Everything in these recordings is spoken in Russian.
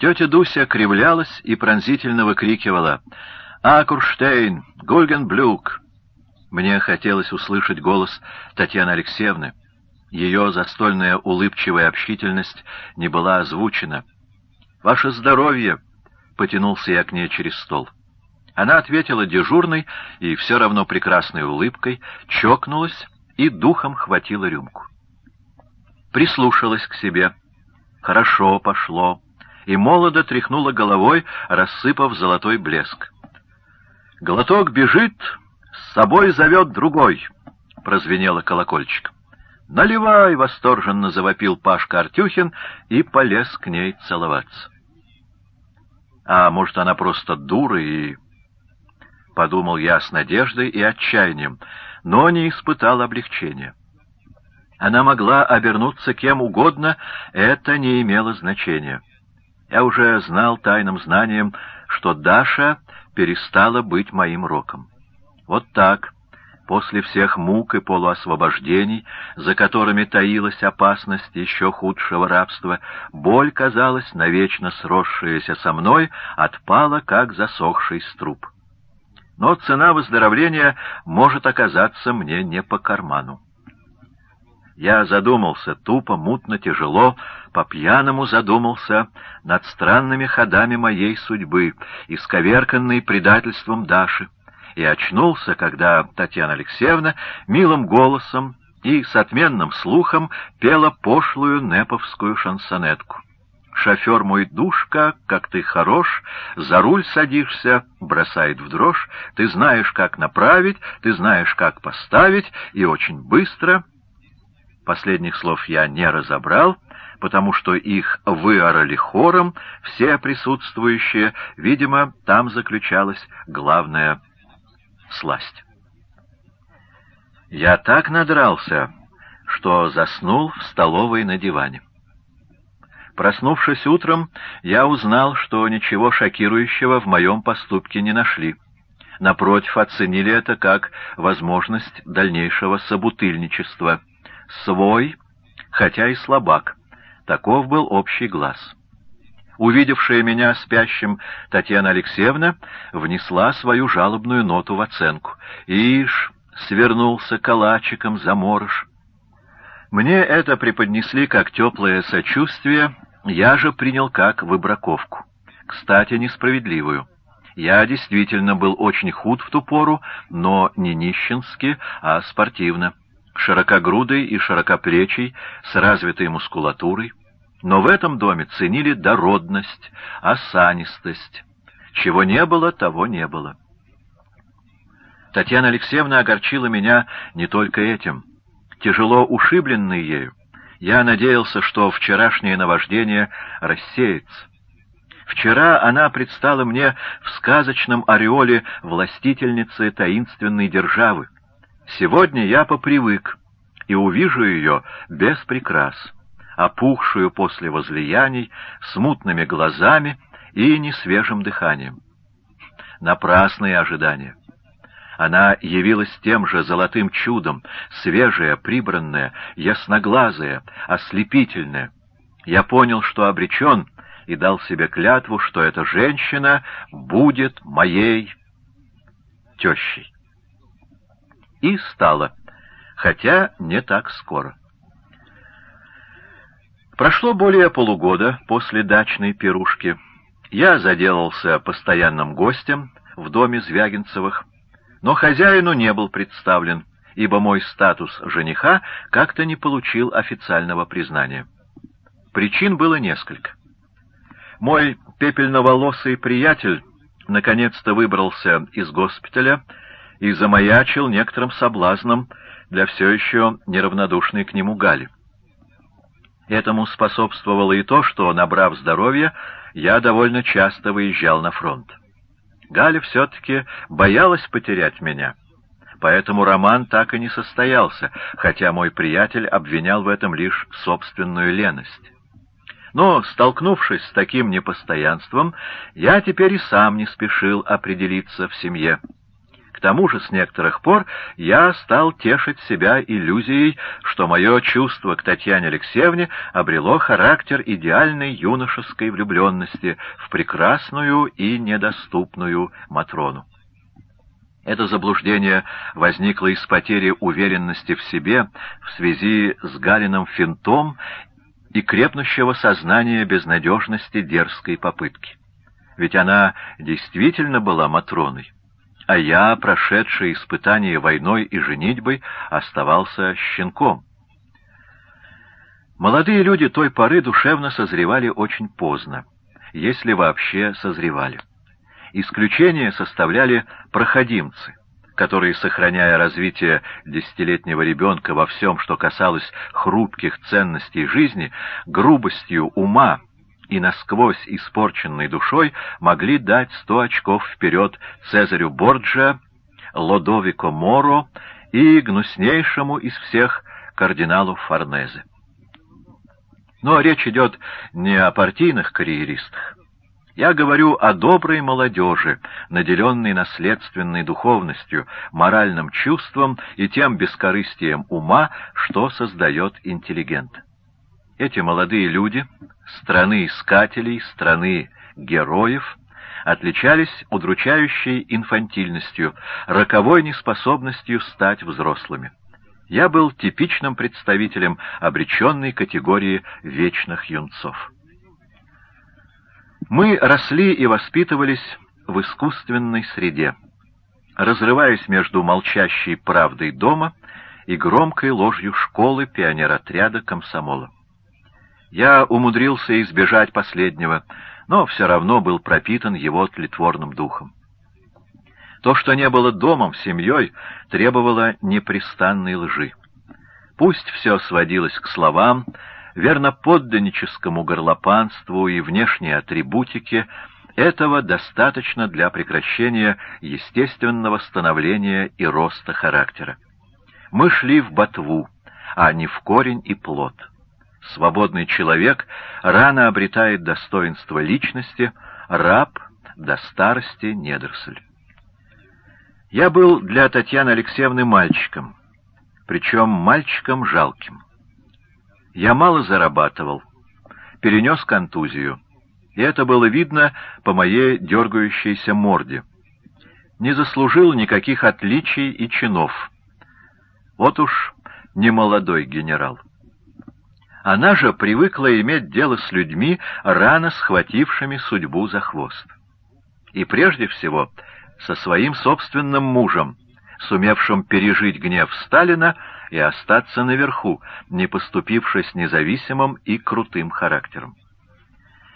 Тетя Дуся кривлялась и пронзительно выкрикивала «Акурштейн! Гульгенблюк!» Мне хотелось услышать голос Татьяны Алексеевны. Ее застольная улыбчивая общительность не была озвучена. «Ваше здоровье!» — потянулся я к ней через стол. Она ответила дежурной и все равно прекрасной улыбкой, чокнулась и духом хватила рюмку. Прислушалась к себе. Хорошо пошло. И молодо тряхнула головой, рассыпав золотой блеск. Глоток бежит, с собой зовет другой, — прозвенело колокольчик. «Наливай!» — восторженно завопил Пашка Артюхин и полез к ней целоваться. А может, она просто дура и... Подумал я с надеждой и отчаянием, но не испытал облегчения. Она могла обернуться кем угодно, это не имело значения. Я уже знал тайным знанием, что Даша перестала быть моим роком. Вот так, после всех мук и полуосвобождений, за которыми таилась опасность еще худшего рабства, боль, казалась, навечно сросшаяся со мной, отпала, как засохший струп. Но цена выздоровления может оказаться мне не по карману. Я задумался, тупо, мутно, тяжело, по-пьяному задумался над странными ходами моей судьбы, исковерканной предательством Даши и очнулся, когда Татьяна Алексеевна милым голосом и с отменным слухом пела пошлую неповскую шансонетку. Шофер мой душка, как ты хорош, за руль садишься, бросает в дрожь, ты знаешь, как направить, ты знаешь, как поставить, и очень быстро. Последних слов я не разобрал, потому что их выорали хором, все присутствующие, видимо, там заключалась главная сласть. Я так надрался, что заснул в столовой на диване. Проснувшись утром, я узнал, что ничего шокирующего в моем поступке не нашли. Напротив, оценили это как возможность дальнейшего собутыльничества. Свой, хотя и слабак. Таков был общий глаз. Увидевшая меня спящим Татьяна Алексеевна внесла свою жалобную ноту в оценку. Ишь, свернулся калачиком заморож. Мне это преподнесли как теплое сочувствие, я же принял как выбраковку. Кстати, несправедливую. Я действительно был очень худ в ту пору, но не нищенски, а спортивно. Широкогрудый и широкоплечий, с развитой мускулатурой. Но в этом доме ценили дородность, осанистость. Чего не было, того не было. Татьяна Алексеевна огорчила меня не только этим. Тяжело ушибленный ею, я надеялся, что вчерашнее наваждение рассеется. Вчера она предстала мне в сказочном ореоле властительницы таинственной державы. Сегодня я попривык и увижу ее без прикрас опухшую после возлияний, смутными глазами и несвежим дыханием. Напрасные ожидания. Она явилась тем же золотым чудом, свежая, прибранная, ясноглазая, ослепительная. Я понял, что обречен, и дал себе клятву, что эта женщина будет моей тещей. И стала, хотя не так скоро. Прошло более полугода после дачной пирушки. Я заделался постоянным гостем в доме Звягинцевых, но хозяину не был представлен, ибо мой статус жениха как-то не получил официального признания. Причин было несколько. Мой пепельноволосый приятель наконец-то выбрался из госпиталя и замаячил некоторым соблазном для все еще неравнодушной к нему Гали. Этому способствовало и то, что, набрав здоровье, я довольно часто выезжал на фронт. Галя все-таки боялась потерять меня, поэтому роман так и не состоялся, хотя мой приятель обвинял в этом лишь собственную леность. Но, столкнувшись с таким непостоянством, я теперь и сам не спешил определиться в семье. К тому же с некоторых пор я стал тешить себя иллюзией, что мое чувство к Татьяне Алексеевне обрело характер идеальной юношеской влюбленности в прекрасную и недоступную Матрону. Это заблуждение возникло из потери уверенности в себе в связи с Галиным финтом и крепнущего сознания безнадежности дерзкой попытки. Ведь она действительно была Матроной а я, прошедший испытание войной и женитьбой, оставался щенком. Молодые люди той поры душевно созревали очень поздно, если вообще созревали. Исключение составляли проходимцы, которые, сохраняя развитие десятилетнего ребенка во всем, что касалось хрупких ценностей жизни, грубостью ума, и насквозь испорченной душой могли дать сто очков вперед Цезарю Борджа, Лодовико Моро и гнуснейшему из всех кардиналу Форнезе. Но речь идет не о партийных карьеристах. Я говорю о доброй молодежи, наделенной наследственной духовностью, моральным чувством и тем бескорыстием ума, что создает интеллигент. Эти молодые люди, страны искателей, страны героев, отличались удручающей инфантильностью, роковой неспособностью стать взрослыми. Я был типичным представителем обреченной категории вечных юнцов. Мы росли и воспитывались в искусственной среде, разрываясь между молчащей правдой дома и громкой ложью школы пионеротряда комсомола. Я умудрился избежать последнего, но все равно был пропитан его тлетворным духом. То, что не было домом, семьей, требовало непрестанной лжи. Пусть все сводилось к словам, верноподданническому горлопанству и внешней атрибутике, этого достаточно для прекращения естественного становления и роста характера. Мы шли в ботву, а не в корень и плод. Свободный человек рано обретает достоинство личности, раб до старости недоросль. Я был для Татьяны Алексеевны мальчиком, причем мальчиком жалким. Я мало зарабатывал, перенес контузию, и это было видно по моей дергающейся морде. Не заслужил никаких отличий и чинов. Вот уж не молодой генерал. Она же привыкла иметь дело с людьми, рано схватившими судьбу за хвост. И прежде всего со своим собственным мужем, сумевшим пережить гнев Сталина и остаться наверху, не поступившись независимым и крутым характером.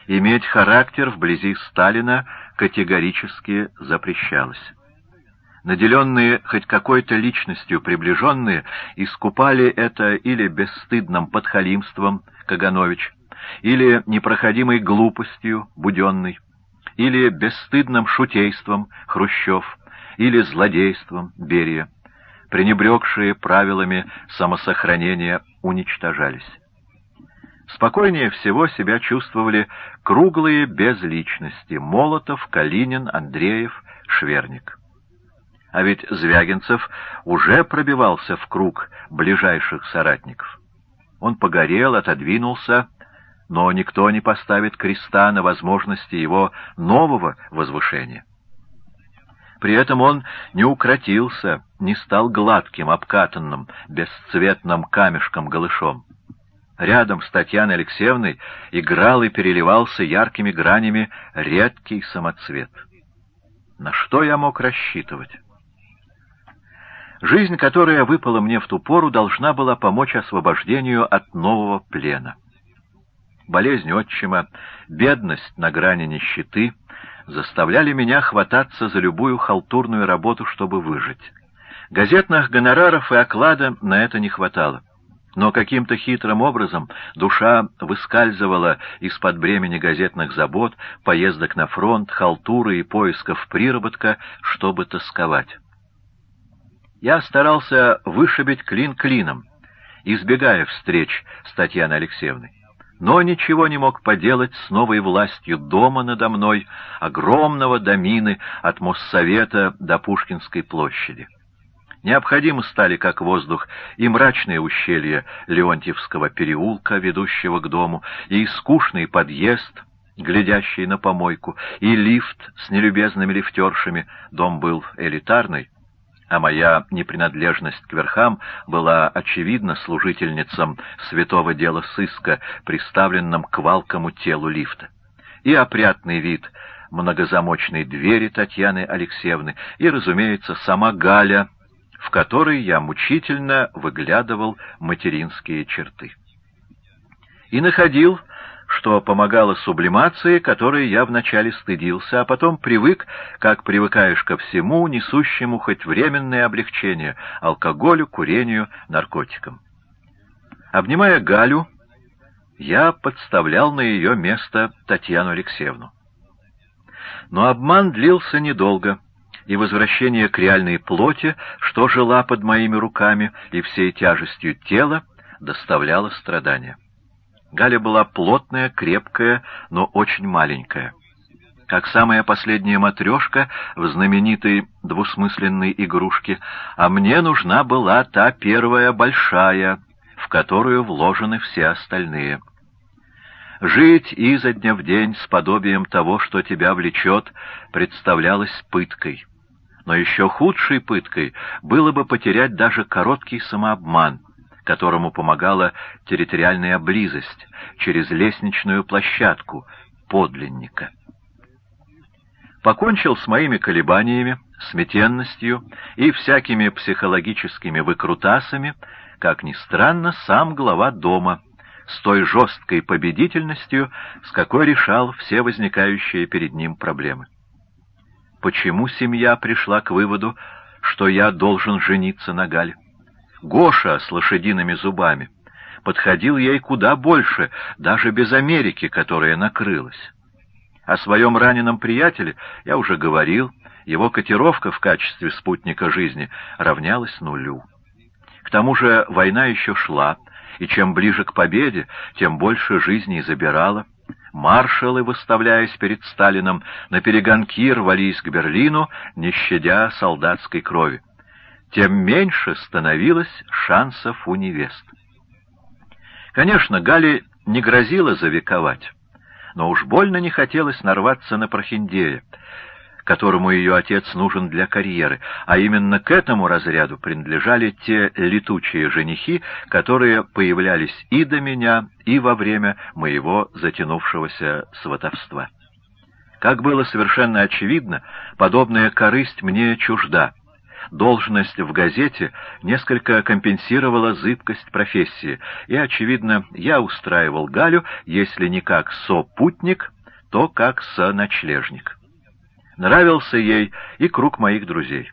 Иметь характер вблизи Сталина категорически запрещалось наделенные хоть какой-то личностью приближенные, искупали это или бесстыдным подхалимством Каганович, или непроходимой глупостью Буденный, или бесстыдным шутейством Хрущев, или злодейством Берия. Пренебрегшие правилами самосохранения уничтожались. Спокойнее всего себя чувствовали круглые безличности Молотов, Калинин, Андреев, Шверник. А ведь Звягинцев уже пробивался в круг ближайших соратников. Он погорел, отодвинулся, но никто не поставит креста на возможности его нового возвышения. При этом он не укротился, не стал гладким, обкатанным, бесцветным камешком-голышом. Рядом с Татьяной Алексеевной играл и переливался яркими гранями редкий самоцвет. На что я мог рассчитывать? Жизнь, которая выпала мне в ту пору, должна была помочь освобождению от нового плена. Болезнь отчима, бедность на грани нищеты заставляли меня хвататься за любую халтурную работу, чтобы выжить. Газетных гонораров и оклада на это не хватало. Но каким-то хитрым образом душа выскальзывала из-под бремени газетных забот, поездок на фронт, халтуры и поисков приработка, чтобы тосковать. Я старался вышибить клин клином, избегая встреч с Татьяной Алексеевной. но ничего не мог поделать с новой властью дома надо мной, огромного домины от Моссовета до Пушкинской площади. Необходимы стали, как воздух, и мрачные ущелья Леонтьевского переулка, ведущего к дому, и скучный подъезд, глядящий на помойку, и лифт с нелюбезными лифтершами, дом был элитарный, а моя непринадлежность к верхам была очевидна служительницам святого дела сыска, приставленным к валкому телу лифта. И опрятный вид многозамочной двери Татьяны Алексеевны, и, разумеется, сама Галя, в которой я мучительно выглядывал материнские черты. И находил что помогало сублимации, которой я вначале стыдился, а потом привык, как привыкаешь ко всему, несущему хоть временное облегчение — алкоголю, курению, наркотикам. Обнимая Галю, я подставлял на ее место Татьяну Алексеевну. Но обман длился недолго, и возвращение к реальной плоти, что жила под моими руками и всей тяжестью тела, доставляло страдания. Галя была плотная, крепкая, но очень маленькая. Как самая последняя матрешка в знаменитой двусмысленной игрушке, а мне нужна была та первая большая, в которую вложены все остальные. Жить изо дня в день с подобием того, что тебя влечет, представлялось пыткой. Но еще худшей пыткой было бы потерять даже короткий самообман — которому помогала территориальная близость через лестничную площадку подлинника. Покончил с моими колебаниями, сметенностью и всякими психологическими выкрутасами, как ни странно, сам глава дома, с той жесткой победительностью, с какой решал все возникающие перед ним проблемы. Почему семья пришла к выводу, что я должен жениться на Галь? Гоша с лошадиными зубами подходил ей куда больше, даже без Америки, которая накрылась. О своем раненом приятеле я уже говорил, его котировка в качестве спутника жизни равнялась нулю. К тому же война еще шла, и чем ближе к победе, тем больше жизней забирала. Маршалы, выставляясь перед Сталином, на перегонки рвались к Берлину, не щадя солдатской крови тем меньше становилось шансов у невест. Конечно, Гали не грозило завековать, но уж больно не хотелось нарваться на прохиндея, которому ее отец нужен для карьеры, а именно к этому разряду принадлежали те летучие женихи, которые появлялись и до меня, и во время моего затянувшегося сватовства. Как было совершенно очевидно, подобная корысть мне чужда — Должность в газете несколько компенсировала зыбкость профессии, и, очевидно, я устраивал Галю, если не как сопутник, то как соночлежник. Нравился ей и круг моих друзей.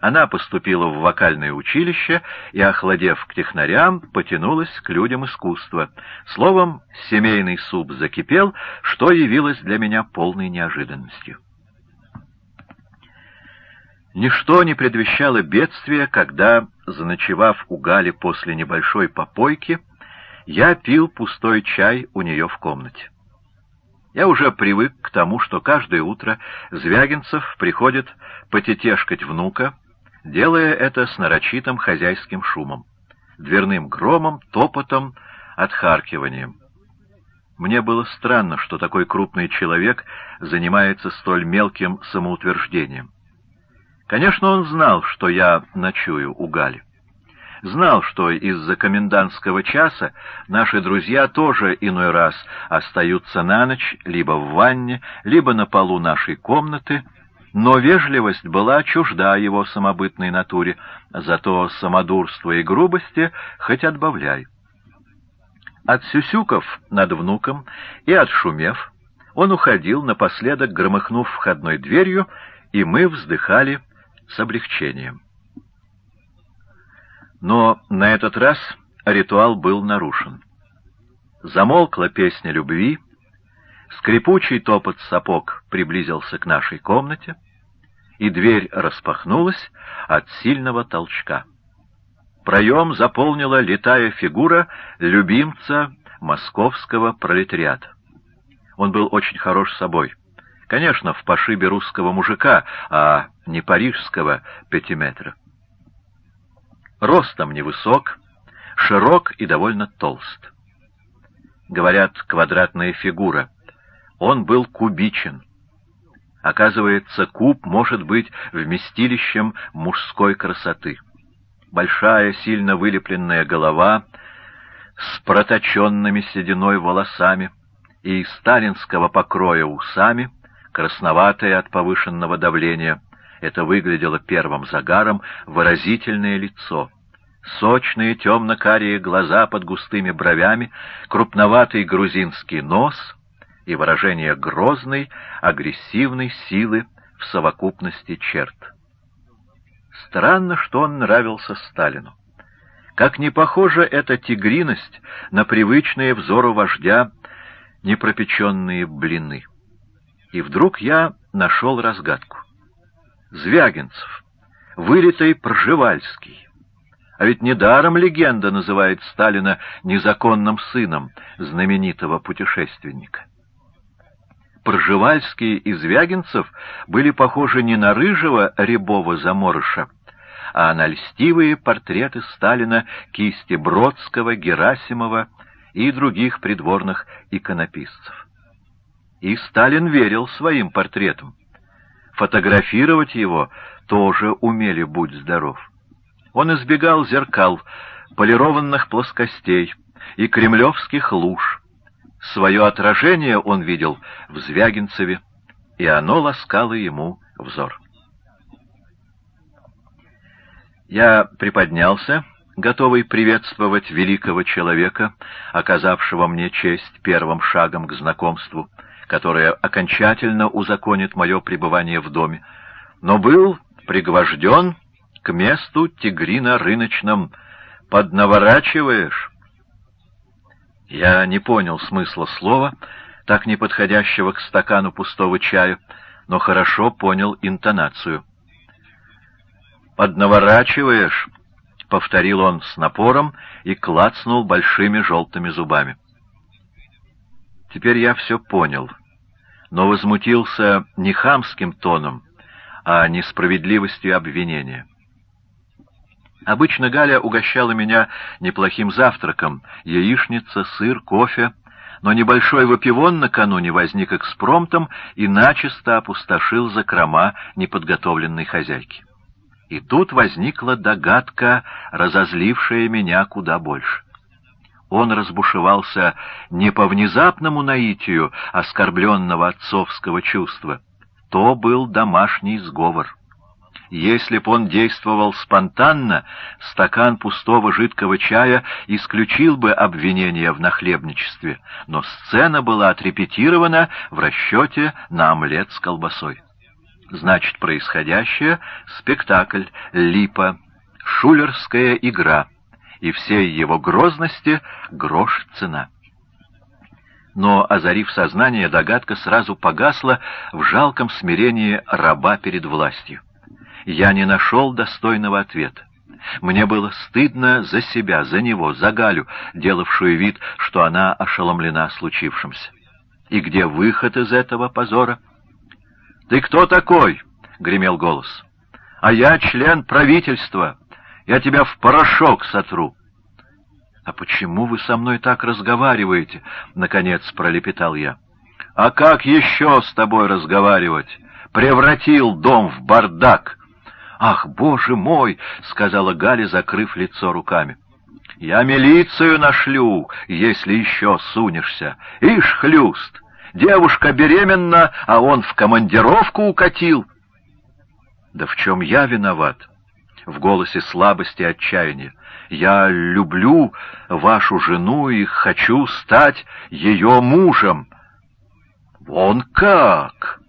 Она поступила в вокальное училище и, охладев к технарям, потянулась к людям искусства. Словом, семейный суп закипел, что явилось для меня полной неожиданностью. Ничто не предвещало бедствия, когда, заночевав у Гали после небольшой попойки, я пил пустой чай у нее в комнате. Я уже привык к тому, что каждое утро Звягинцев приходит потетешкать внука, делая это с нарочитым хозяйским шумом, дверным громом, топотом, отхаркиванием. Мне было странно, что такой крупный человек занимается столь мелким самоутверждением. Конечно, он знал, что я ночую у Гали. Знал, что из-за комендантского часа наши друзья тоже иной раз остаются на ночь либо в ванне, либо на полу нашей комнаты, но вежливость была чужда его самобытной натуре, зато самодурство и грубости хоть отбавляй. От сюсюков над внуком и отшумев, он уходил, напоследок громыхнув входной дверью, и мы вздыхали с облегчением. Но на этот раз ритуал был нарушен. Замолкла песня любви, скрипучий топот сапог приблизился к нашей комнате, и дверь распахнулась от сильного толчка. Проем заполнила летая фигура любимца московского пролетариата. Он был очень хорош собой. Конечно, в пошибе русского мужика, а не парижского пятиметра. Ростом невысок, широк и довольно толст. Говорят, квадратная фигура. Он был кубичен. Оказывается, куб может быть вместилищем мужской красоты. Большая, сильно вылепленная голова с проточенными сединой волосами и сталинского покроя усами, красноватая от повышенного давления, это выглядело первым загаром, выразительное лицо — сочные темно-карие глаза под густыми бровями, крупноватый грузинский нос и выражение грозной, агрессивной силы в совокупности черт. Странно, что он нравился Сталину. Как не похожа эта тигриность на привычные взору вождя непропеченные блины. И вдруг я нашел разгадку. Звягинцев, вылитый Пржевальский, а ведь недаром легенда называет Сталина незаконным сыном знаменитого путешественника. Пржевальский и Звягинцев были похожи не на рыжего рябого заморыша, а на льстивые портреты Сталина кисти Бродского, Герасимова и других придворных иконописцев. И Сталин верил своим портретам. Фотографировать его тоже умели «Будь здоров». Он избегал зеркал, полированных плоскостей и кремлевских луж. Свое отражение он видел в Звягинцеве, и оно ласкало ему взор. Я приподнялся, готовый приветствовать великого человека, оказавшего мне честь первым шагом к знакомству, которое окончательно узаконит мое пребывание в доме, но был пригвожден к месту тигрина-рыночном поднаворачиваешь. Я не понял смысла слова, так не подходящего к стакану пустого чая, но хорошо понял интонацию. «Поднаворачиваешь», — повторил он с напором и клацнул большими желтыми зубами. Теперь я все понял, но возмутился не хамским тоном, а несправедливостью обвинения. Обычно Галя угощала меня неплохим завтраком — яичница, сыр, кофе, но небольшой выпивон накануне возник экспромтом и начисто опустошил закрома неподготовленной хозяйки. И тут возникла догадка, разозлившая меня куда больше. Он разбушевался не по внезапному наитию оскорбленного отцовского чувства. То был домашний сговор. Если б он действовал спонтанно, стакан пустого жидкого чая исключил бы обвинение в нахлебничестве, но сцена была отрепетирована в расчете на омлет с колбасой. Значит, происходящее — спектакль, липа, шулерская игра, и всей его грозности — грош цена. Но, озарив сознание, догадка сразу погасла в жалком смирении раба перед властью я не нашел достойного ответа. Мне было стыдно за себя, за него, за Галю, делавшую вид, что она ошеломлена случившимся. И где выход из этого позора? «Ты кто такой?» — гремел голос. «А я член правительства. Я тебя в порошок сотру». «А почему вы со мной так разговариваете?» — наконец пролепетал я. «А как еще с тобой разговаривать? Превратил дом в бардак!» «Ах, боже мой!» — сказала Галя, закрыв лицо руками. «Я милицию нашлю, если еще сунешься. Ишь, хлюст! Девушка беременна, а он в командировку укатил!» «Да в чем я виноват?» В голосе слабости и отчаяния. «Я люблю вашу жену и хочу стать ее мужем». «Вон как!»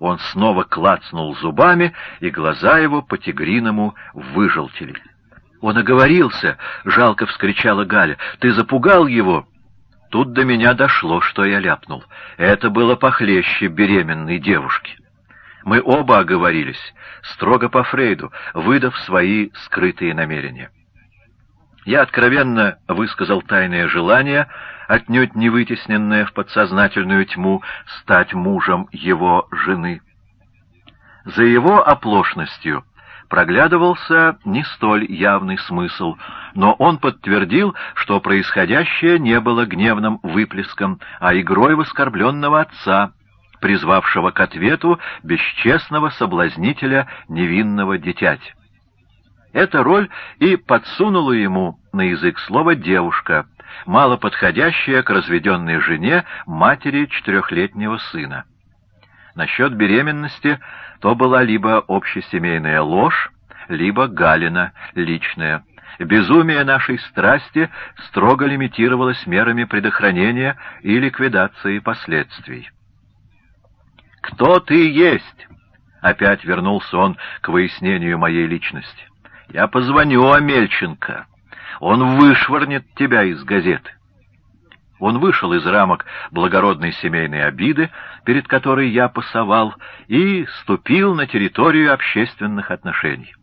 Он снова клацнул зубами, и глаза его по-тигриному выжелтели. «Он оговорился!» — жалко вскричала Галя. «Ты запугал его!» Тут до меня дошло, что я ляпнул. Это было похлеще беременной девушки. Мы оба оговорились, строго по Фрейду, выдав свои скрытые намерения. Я откровенно высказал тайное желание отнюдь не вытесненное в подсознательную тьму, стать мужем его жены. За его оплошностью проглядывался не столь явный смысл, но он подтвердил, что происходящее не было гневным выплеском, а игрой в оскорбленного отца, призвавшего к ответу бесчестного соблазнителя невинного дитяти. Эта роль и подсунула ему на язык слово «девушка», мало подходящая к разведенной жене матери четырехлетнего сына. Насчет беременности то была либо общесемейная ложь, либо Галина личная. Безумие нашей страсти строго лимитировалось мерами предохранения и ликвидации последствий. «Кто ты есть?» — опять вернулся он к выяснению моей личности. «Я позвоню Амельченко. Он вышвырнет тебя из газеты». Он вышел из рамок благородной семейной обиды, перед которой я пасовал, и ступил на территорию общественных отношений.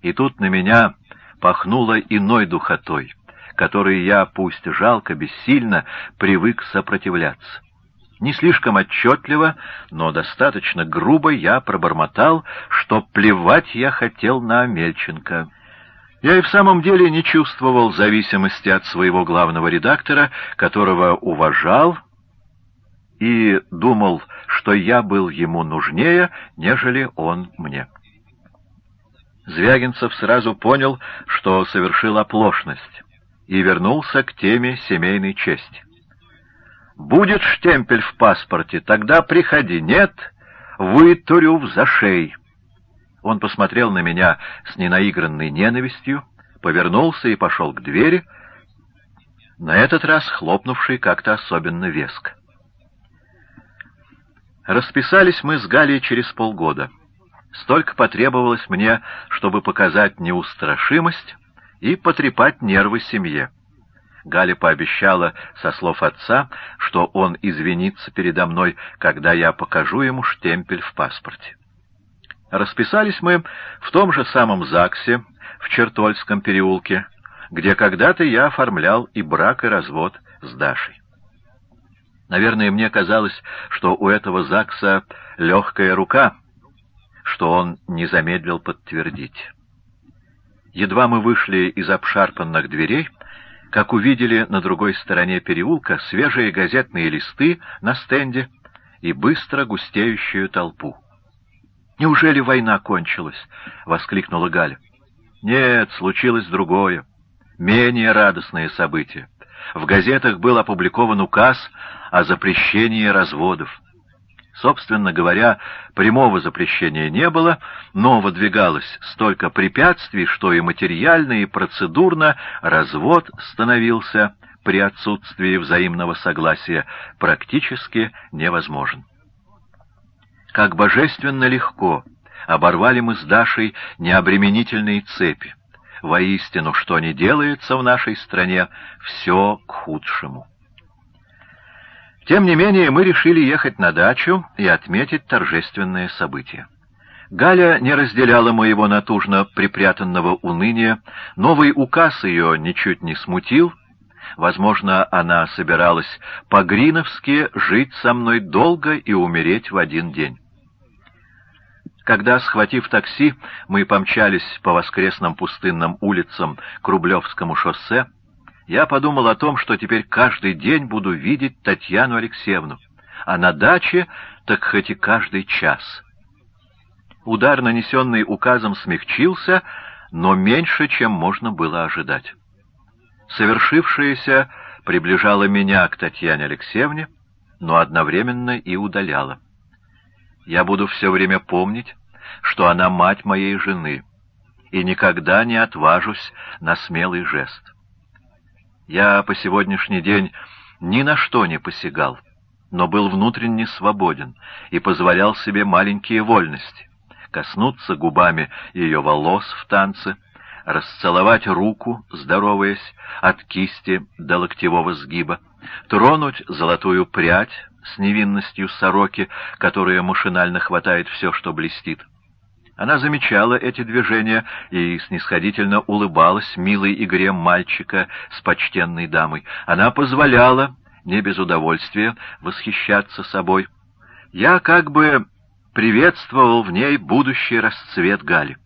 И тут на меня пахнуло иной духотой, которой я, пусть жалко, бессильно, привык сопротивляться. Не слишком отчетливо, но достаточно грубо я пробормотал, что плевать я хотел на Амельченко. Я и в самом деле не чувствовал зависимости от своего главного редактора, которого уважал и думал, что я был ему нужнее, нежели он мне. Звягинцев сразу понял, что совершил оплошность, и вернулся к теме семейной чести. «Будет штемпель в паспорте, тогда приходи. Нет, вытурю в зашей». Он посмотрел на меня с ненаигранной ненавистью, повернулся и пошел к двери, на этот раз хлопнувший как-то особенно веско. Расписались мы с Галей через полгода. Столько потребовалось мне, чтобы показать неустрашимость и потрепать нервы семье. Галя пообещала, со слов отца, что он извинится передо мной, когда я покажу ему штемпель в паспорте. Расписались мы в том же самом ЗАГСе в Чертольском переулке, где когда-то я оформлял и брак, и развод с Дашей. Наверное, мне казалось, что у этого ЗАГСа легкая рука, что он не замедлил подтвердить. Едва мы вышли из обшарпанных дверей, как увидели на другой стороне переулка свежие газетные листы на стенде и быстро густеющую толпу. «Неужели война кончилась?» — воскликнула Галя. «Нет, случилось другое, менее радостное событие. В газетах был опубликован указ о запрещении разводов. Собственно говоря, прямого запрещения не было, но выдвигалось столько препятствий, что и материально, и процедурно развод становился при отсутствии взаимного согласия практически невозможен. Как божественно легко оборвали мы с Дашей необременительные цепи. Воистину, что не делается в нашей стране, все к худшему. Тем не менее, мы решили ехать на дачу и отметить торжественное событие. Галя не разделяла моего натужно припрятанного уныния, новый указ ее ничуть не смутил, Возможно, она собиралась по-гриновски жить со мной долго и умереть в один день. Когда, схватив такси, мы помчались по воскресным пустынным улицам к Рублевскому шоссе, я подумал о том, что теперь каждый день буду видеть Татьяну Алексеевну, а на даче так хоть и каждый час. Удар, нанесенный указом, смягчился, но меньше, чем можно было ожидать. Совершившееся приближало меня к Татьяне Алексеевне, но одновременно и удаляло. Я буду все время помнить, что она мать моей жены, и никогда не отважусь на смелый жест. Я по сегодняшний день ни на что не посягал, но был внутренне свободен и позволял себе маленькие вольности — коснуться губами ее волос в танце, расцеловать руку, здороваясь, от кисти до локтевого сгиба, тронуть золотую прядь с невинностью сороки, которая машинально хватает все, что блестит. Она замечала эти движения и снисходительно улыбалась милой игре мальчика с почтенной дамой. Она позволяла, не без удовольствия, восхищаться собой. Я как бы приветствовал в ней будущий расцвет Гали.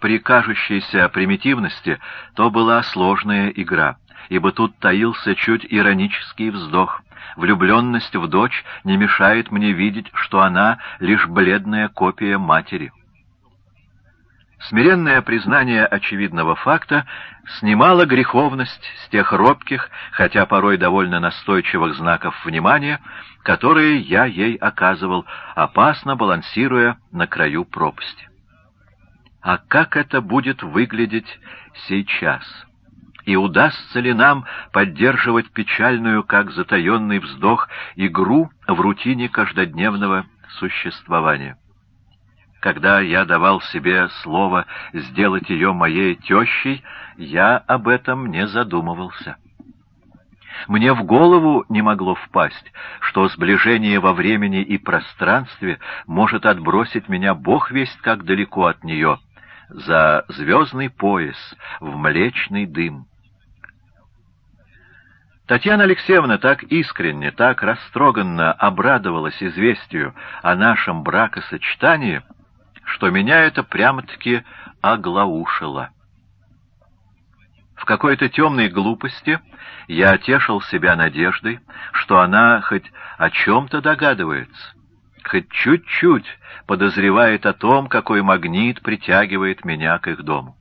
При кажущейся примитивности то была сложная игра, ибо тут таился чуть иронический вздох. Влюбленность в дочь не мешает мне видеть, что она — лишь бледная копия матери. Смиренное признание очевидного факта снимало греховность с тех робких, хотя порой довольно настойчивых знаков внимания, которые я ей оказывал, опасно балансируя на краю пропасти. А как это будет выглядеть сейчас? И удастся ли нам поддерживать печальную, как затаенный вздох, игру в рутине каждодневного существования? Когда я давал себе слово сделать ее моей тещей, я об этом не задумывался. Мне в голову не могло впасть, что сближение во времени и пространстве может отбросить меня бог весть как далеко от нее, за звездный пояс, в млечный дым. Татьяна Алексеевна так искренне, так растроганно обрадовалась известию о нашем бракосочетании, что меня это прямо-таки оглаушило. В какой-то темной глупости я тешил себя надеждой, что она хоть о чем-то догадывается, хоть чуть-чуть подозревает о том, какой магнит притягивает меня к их дому.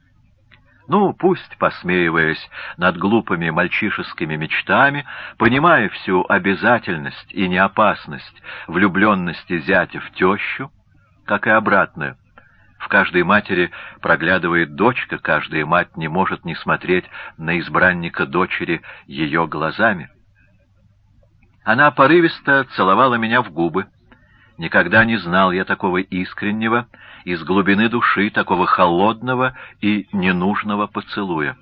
Ну, пусть, посмеиваясь над глупыми мальчишескими мечтами, понимая всю обязательность и неопасность влюбленности зятя в тещу, как и обратную, в каждой матери проглядывает дочка, каждая мать не может не смотреть на избранника дочери ее глазами. Она порывисто целовала меня в губы. Никогда не знал я такого искреннего, из глубины души, такого холодного и ненужного поцелуя.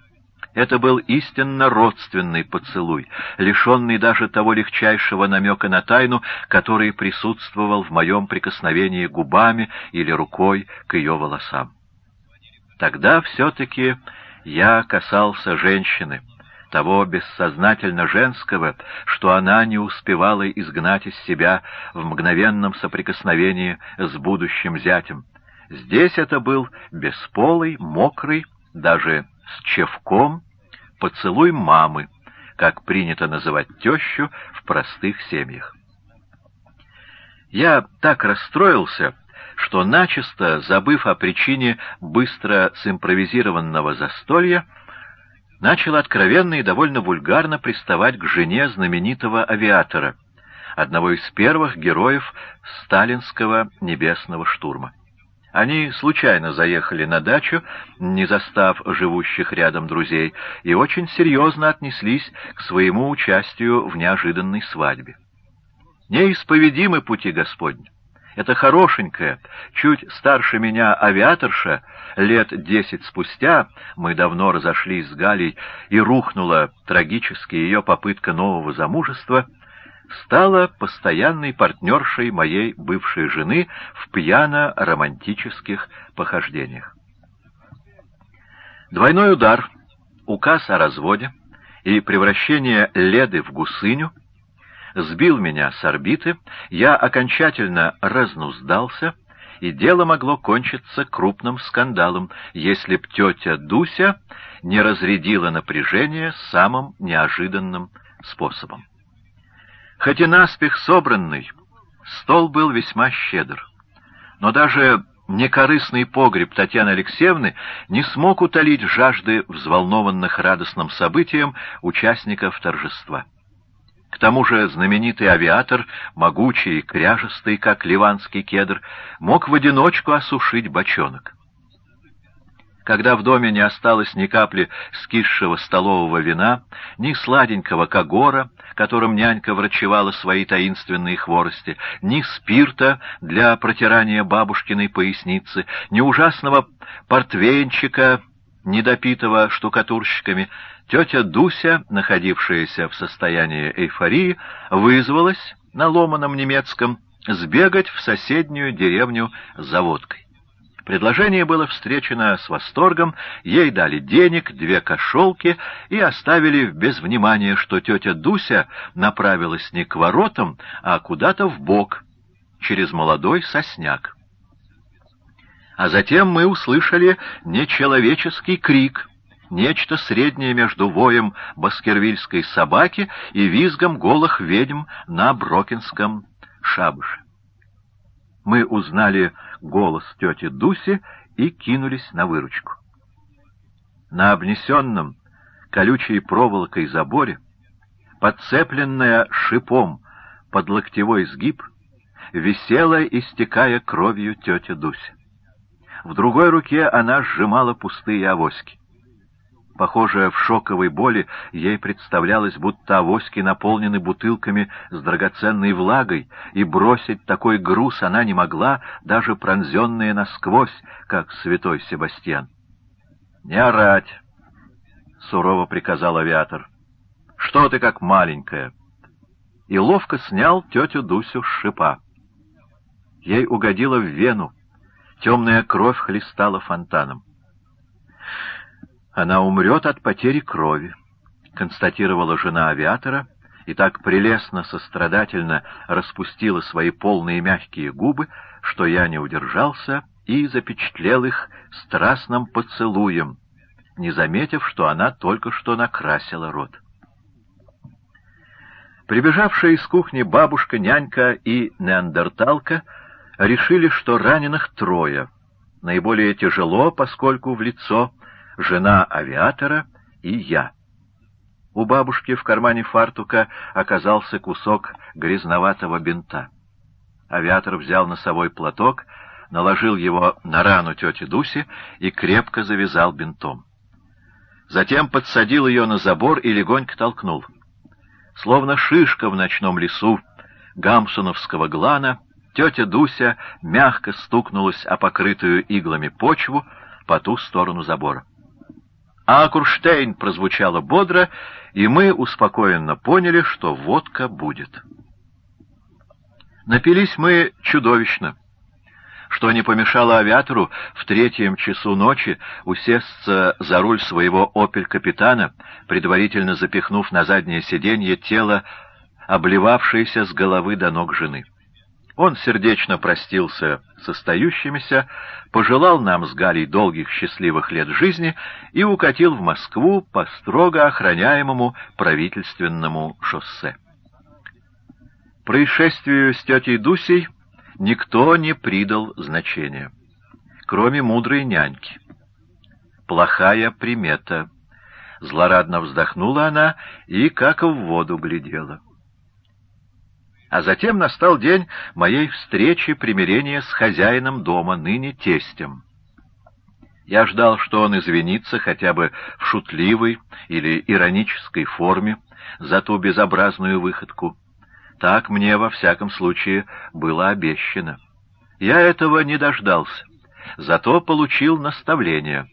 Это был истинно родственный поцелуй, лишенный даже того легчайшего намека на тайну, который присутствовал в моем прикосновении губами или рукой к ее волосам. Тогда все-таки я касался женщины, того бессознательно женского, что она не успевала изгнать из себя в мгновенном соприкосновении с будущим зятем. Здесь это был бесполый, мокрый, даже с чевком поцелуй мамы, как принято называть тещу в простых семьях. Я так расстроился, что начисто, забыв о причине быстро симпровизированного застолья, начал откровенно и довольно вульгарно приставать к жене знаменитого авиатора, одного из первых героев сталинского небесного штурма. Они случайно заехали на дачу, не застав живущих рядом друзей, и очень серьезно отнеслись к своему участию в неожиданной свадьбе. Неисповедимы пути Господни. Это хорошенькая, чуть старше меня авиаторша, лет десять спустя, мы давно разошлись с Галей, и рухнула трагически ее попытка нового замужества — стала постоянной партнершей моей бывшей жены в пьяно-романтических похождениях. Двойной удар, указ о разводе и превращение Леды в гусыню сбил меня с орбиты, я окончательно разнуздался, и дело могло кончиться крупным скандалом, если б тетя Дуся не разрядила напряжение самым неожиданным способом. Хоть и наспех собранный, стол был весьма щедр. Но даже некорыстный погреб Татьяны Алексеевны не смог утолить жажды взволнованных радостным событием участников торжества. К тому же знаменитый авиатор, могучий и кряжестый, как ливанский кедр, мог в одиночку осушить бочонок. Когда в доме не осталось ни капли скисшего столового вина, ни сладенького кагора, которым нянька врачевала свои таинственные хворости, ни спирта для протирания бабушкиной поясницы, ни ужасного портвейнчика, недопитого штукатурщиками, тетя Дуся, находившаяся в состоянии эйфории, вызвалась на ломаном немецком сбегать в соседнюю деревню за водкой. Предложение было встречено с восторгом, ей дали денег, две кошелки и оставили без внимания, что тетя Дуся направилась не к воротам, а куда-то в бок через молодой сосняк. А затем мы услышали нечеловеческий крик, нечто среднее между воем баскервильской собаки и визгом голых ведьм на Брокинском шабаше мы узнали голос тети Дуси и кинулись на выручку. На обнесенном колючей проволокой заборе, подцепленная шипом под локтевой сгиб, висела, истекая кровью тетя Дуся. В другой руке она сжимала пустые авоськи. Похоже, в шоковой боли ей представлялось, будто авоськи наполнены бутылками с драгоценной влагой, и бросить такой груз она не могла, даже пронзенная насквозь, как святой Себастьян. «Не орать!» — сурово приказал авиатор. «Что ты как маленькая?» И ловко снял тетю Дусю с шипа. Ей угодило в вену, темная кровь хлестала фонтаном. Она умрет от потери крови, констатировала жена авиатора, и так прелестно, сострадательно распустила свои полные мягкие губы, что я не удержался и запечатлел их страстным поцелуем, не заметив, что она только что накрасила рот. Прибежавшая из кухни бабушка, нянька и неандерталка решили, что раненых трое. Наиболее тяжело, поскольку в лицо жена авиатора и я. У бабушки в кармане фартука оказался кусок грязноватого бинта. Авиатор взял носовой платок, наложил его на рану тети Дуси и крепко завязал бинтом. Затем подсадил ее на забор и легонько толкнул. Словно шишка в ночном лесу гамсуновского глана, тетя Дуся мягко стукнулась о покрытую иглами почву по ту сторону забора. Акурштейн прозвучало бодро, и мы успокоенно поняли, что водка будет. Напились мы чудовищно, что не помешало авиатору в третьем часу ночи усесться за руль своего «Опель-капитана», предварительно запихнув на заднее сиденье тело, обливавшееся с головы до ног жены. Он сердечно простился с остающимися, пожелал нам с Галей долгих счастливых лет жизни и укатил в Москву по строго охраняемому правительственному шоссе. Происшествию с тетей Дусей никто не придал значения, кроме мудрой няньки. Плохая примета. Злорадно вздохнула она и как в воду глядела. А затем настал день моей встречи примирения с хозяином дома, ныне тестем. Я ждал, что он извинится хотя бы в шутливой или иронической форме за ту безобразную выходку. Так мне, во всяком случае, было обещано. Я этого не дождался, зато получил наставление.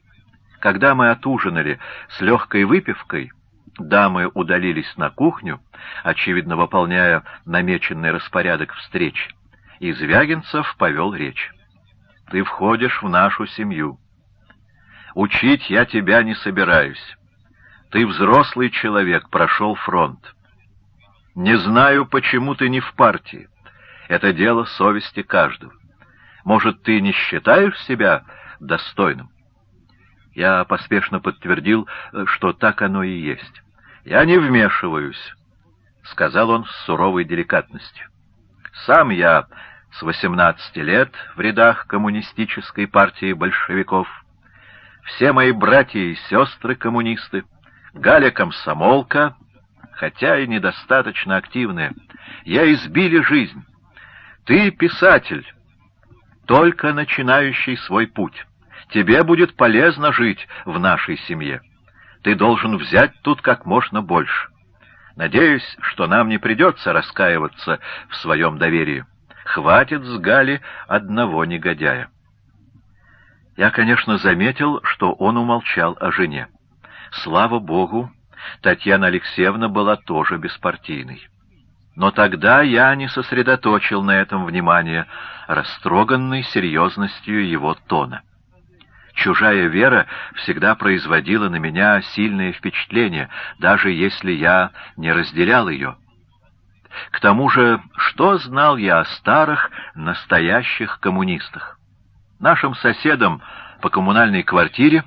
Когда мы отужинали с легкой выпивкой, Дамы удалились на кухню, очевидно выполняя намеченный распорядок встреч, и Звягинцев повел речь. «Ты входишь в нашу семью. Учить я тебя не собираюсь. Ты взрослый человек, прошел фронт. Не знаю, почему ты не в партии. Это дело совести каждого. Может, ты не считаешь себя достойным?» Я поспешно подтвердил, что так оно и есть. «Я не вмешиваюсь», — сказал он с суровой деликатностью. «Сам я с восемнадцати лет в рядах коммунистической партии большевиков. Все мои братья и сестры коммунисты, Галя комсомолка, хотя и недостаточно активная. Я избили жизнь. Ты писатель, только начинающий свой путь. Тебе будет полезно жить в нашей семье». Ты должен взять тут как можно больше. Надеюсь, что нам не придется раскаиваться в своем доверии. Хватит с Гали одного негодяя. Я, конечно, заметил, что он умолчал о жене. Слава Богу, Татьяна Алексеевна была тоже беспартийной. Но тогда я не сосредоточил на этом внимание, растроганный серьезностью его тона. Чужая вера всегда производила на меня сильное впечатление, даже если я не разделял ее. К тому же, что знал я о старых, настоящих коммунистах? Нашим соседом по коммунальной квартире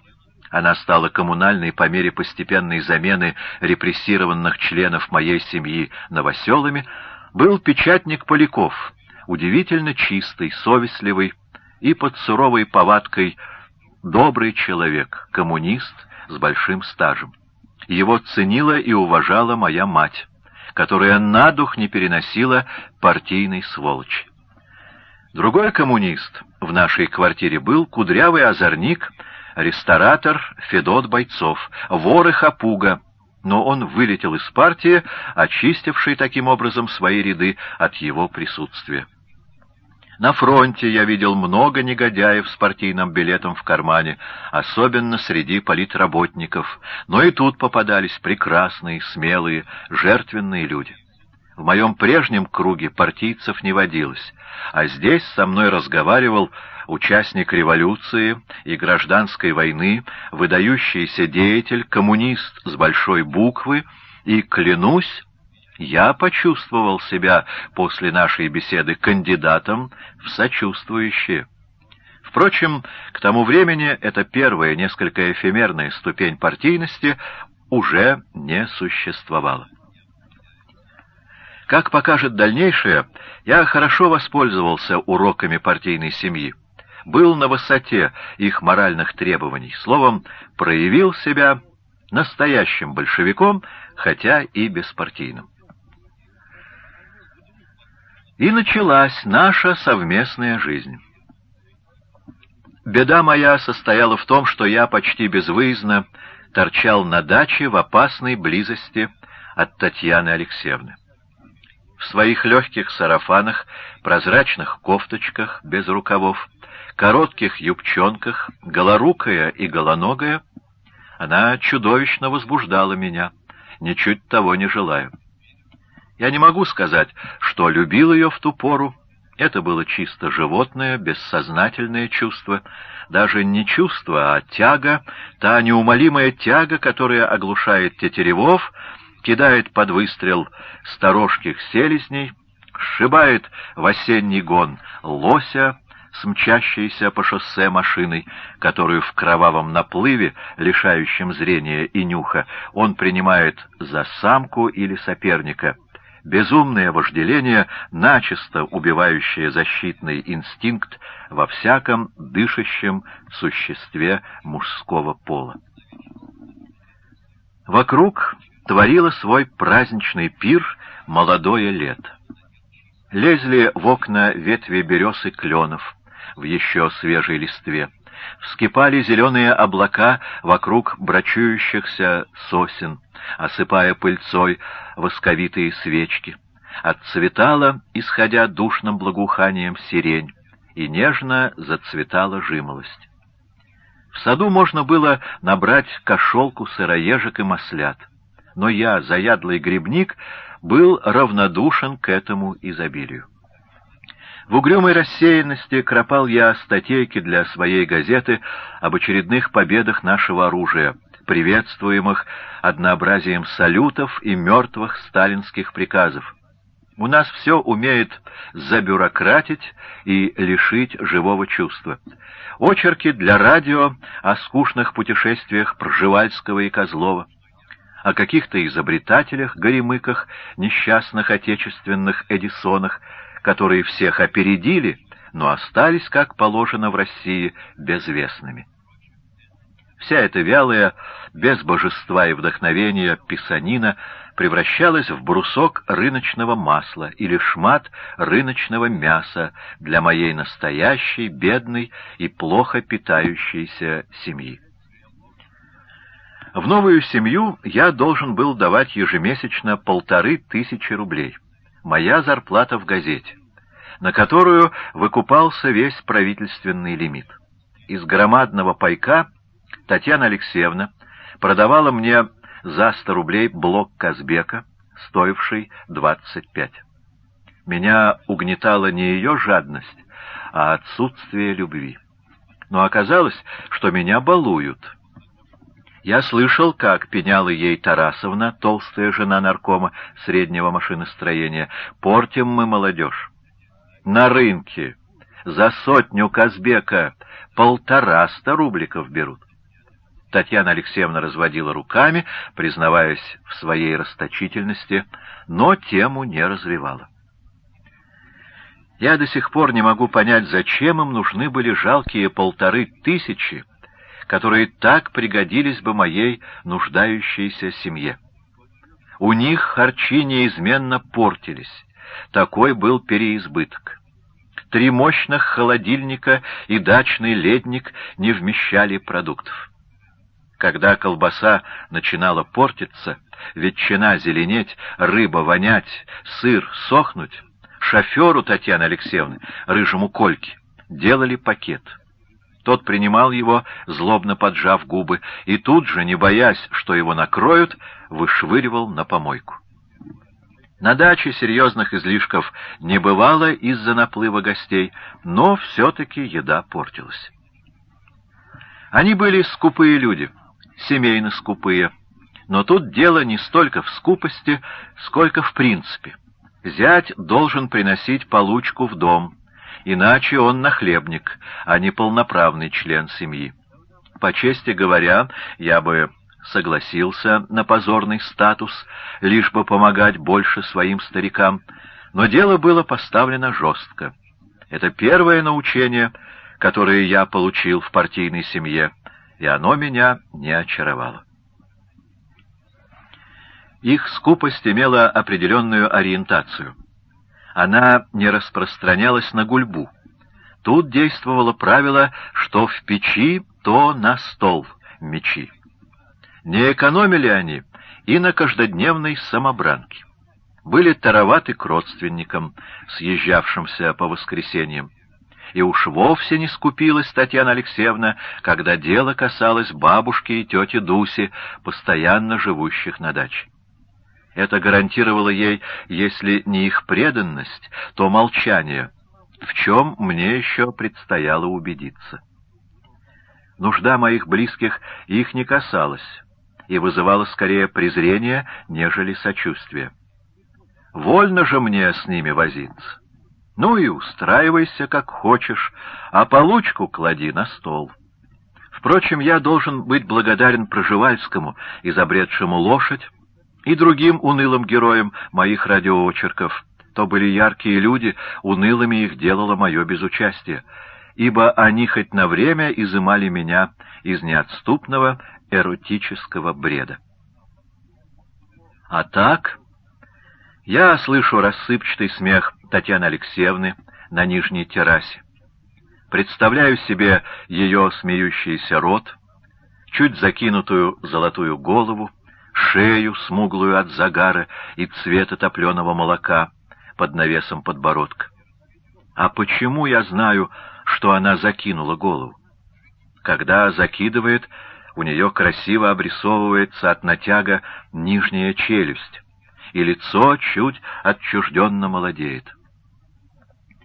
она стала коммунальной по мере постепенной замены репрессированных членов моей семьи новоселами, был печатник Поляков, удивительно чистый, совестливый и под суровой повадкой добрый человек, коммунист с большим стажем. Его ценила и уважала моя мать, которая на дух не переносила партийной сволочи. Другой коммунист в нашей квартире был кудрявый озорник ресторатор Федот Бойцов, вор и хапуга, но он вылетел из партии, очистивший таким образом свои ряды от его присутствия. На фронте я видел много негодяев с партийным билетом в кармане, особенно среди политработников, но и тут попадались прекрасные, смелые, жертвенные люди. В моем прежнем круге партийцев не водилось, а здесь со мной разговаривал участник революции и гражданской войны, выдающийся деятель, коммунист с большой буквы, и, клянусь, я почувствовал себя после нашей беседы кандидатом в сочувствующие. Впрочем, к тому времени эта первая, несколько эфемерная ступень партийности уже не существовала. Как покажет дальнейшее, я хорошо воспользовался уроками партийной семьи был на высоте их моральных требований, словом, проявил себя настоящим большевиком, хотя и беспартийным. И началась наша совместная жизнь. Беда моя состояла в том, что я почти безвыездно торчал на даче в опасной близости от Татьяны Алексеевны. В своих легких сарафанах, прозрачных кофточках без рукавов, коротких юбчонках, голорукая и голоногая, она чудовищно возбуждала меня, ничуть того не желаю. Я не могу сказать, что любил ее в ту пору, это было чисто животное, бессознательное чувство, даже не чувство, а тяга, та неумолимая тяга, которая оглушает тетеревов, кидает под выстрел сторожких селезней, сшибает в осенний гон лося, с по шоссе машиной, которую в кровавом наплыве, лишающем зрения и нюха, он принимает за самку или соперника. Безумное вожделение, начисто убивающее защитный инстинкт во всяком дышащем существе мужского пола. Вокруг творило свой праздничный пир молодое лето. Лезли в окна ветви берез и кленов, в еще свежей листве. Вскипали зеленые облака вокруг брачующихся сосен, осыпая пыльцой восковитые свечки. Отцветала, исходя душным благоуханием, сирень, и нежно зацветала жимолость. В саду можно было набрать кошелку сыроежек и маслят, но я, заядлый грибник, был равнодушен к этому изобилию. В угрюмой рассеянности кропал я статейки для своей газеты об очередных победах нашего оружия, приветствуемых однообразием салютов и мертвых сталинских приказов. У нас все умеет забюрократить и лишить живого чувства. Очерки для радио о скучных путешествиях Пржевальского и Козлова, о каких-то изобретателях, горемыках, несчастных отечественных Эдисонах, которые всех опередили, но остались, как положено в России, безвестными. Вся эта вялая, без божества и вдохновения писанина превращалась в брусок рыночного масла или шмат рыночного мяса для моей настоящей, бедной и плохо питающейся семьи. В новую семью я должен был давать ежемесячно полторы тысячи рублей — моя зарплата в газете, на которую выкупался весь правительственный лимит. Из громадного пайка Татьяна Алексеевна продавала мне за 100 рублей блок Казбека, стоивший двадцать пять. Меня угнетала не ее жадность, а отсутствие любви. Но оказалось, что меня балуют. Я слышал, как пеняла ей Тарасовна, толстая жена наркома среднего машиностроения. «Портим мы молодежь. На рынке за сотню Казбека полтораста рубликов берут. Татьяна Алексеевна разводила руками, признаваясь в своей расточительности, но тему не развивала. Я до сих пор не могу понять, зачем им нужны были жалкие полторы тысячи, которые так пригодились бы моей нуждающейся семье. У них харчи неизменно портились, такой был переизбыток. Три мощных холодильника и дачный ледник не вмещали продуктов. Когда колбаса начинала портиться, ветчина зеленеть, рыба вонять, сыр сохнуть, шоферу Татьяны Алексеевны, рыжему Кольке, делали пакет. Тот принимал его, злобно поджав губы, и тут же, не боясь, что его накроют, вышвыривал на помойку. На даче серьезных излишков не бывало из-за наплыва гостей, но все-таки еда портилась. Они были скупые люди, семейно скупые, но тут дело не столько в скупости, сколько в принципе. Зять должен приносить получку в дом, иначе он нахлебник, а не полноправный член семьи. По чести говоря, я бы согласился на позорный статус, лишь бы помогать больше своим старикам, но дело было поставлено жестко. Это первое научение, которое я получил в партийной семье, и оно меня не очаровало. Их скупость имела определенную ориентацию. Она не распространялась на гульбу. Тут действовало правило, что в печи, то на стол мечи. Не экономили они и на каждодневной самобранке. Были тароваты к родственникам, съезжавшимся по воскресеньям. И уж вовсе не скупилась Татьяна Алексеевна, когда дело касалось бабушки и тети Дуси, постоянно живущих на даче. Это гарантировало ей, если не их преданность, то молчание, в чем мне еще предстояло убедиться. Нужда моих близких их не касалась и вызывала скорее презрение, нежели сочувствие. Вольно же мне с ними возиться. Ну и устраивайся, как хочешь, а получку клади на стол. Впрочем, я должен быть благодарен Проживальскому, изобретшему лошадь, и другим унылым героям моих радиоочерков. То были яркие люди, унылыми их делало мое безучастие, ибо они хоть на время изымали меня из неотступного эротического бреда. А так... Я слышу рассыпчатый смех Татьяны Алексеевны на нижней террасе. Представляю себе ее смеющийся рот, чуть закинутую золотую голову, шею, смуглую от загара и цвета топленого молока под навесом подбородка. А почему я знаю, что она закинула голову? Когда закидывает, у нее красиво обрисовывается от натяга нижняя челюсть, и лицо чуть отчужденно молодеет.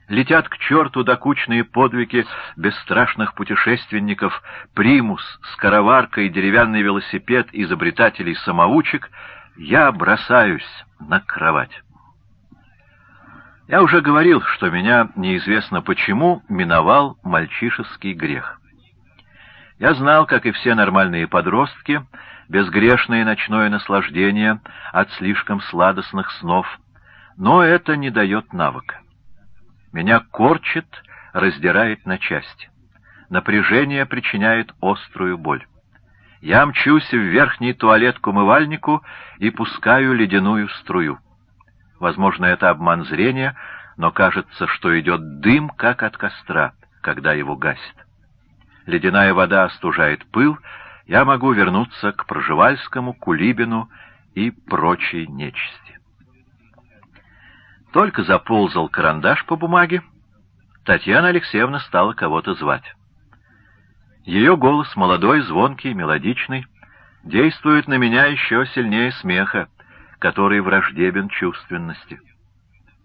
Летят к черту докучные подвиги бесстрашных путешественников, примус, скороварка и деревянный велосипед изобретателей-самоучек, я бросаюсь на кровать. Я уже говорил, что меня неизвестно почему миновал мальчишеский грех. Я знал, как и все нормальные подростки, безгрешное ночное наслаждение от слишком сладостных снов, но это не дает навыка. Меня корчит, раздирает на части. Напряжение причиняет острую боль. Я мчусь в верхний туалет к умывальнику и пускаю ледяную струю. Возможно, это обман зрения, но кажется, что идет дым, как от костра, когда его гасит. Ледяная вода остужает пыл, я могу вернуться к Проживальскому, Кулибину и прочей нечисти. Только заползал карандаш по бумаге, Татьяна Алексеевна стала кого-то звать. Ее голос, молодой, звонкий, мелодичный, действует на меня еще сильнее смеха, который враждебен чувственности.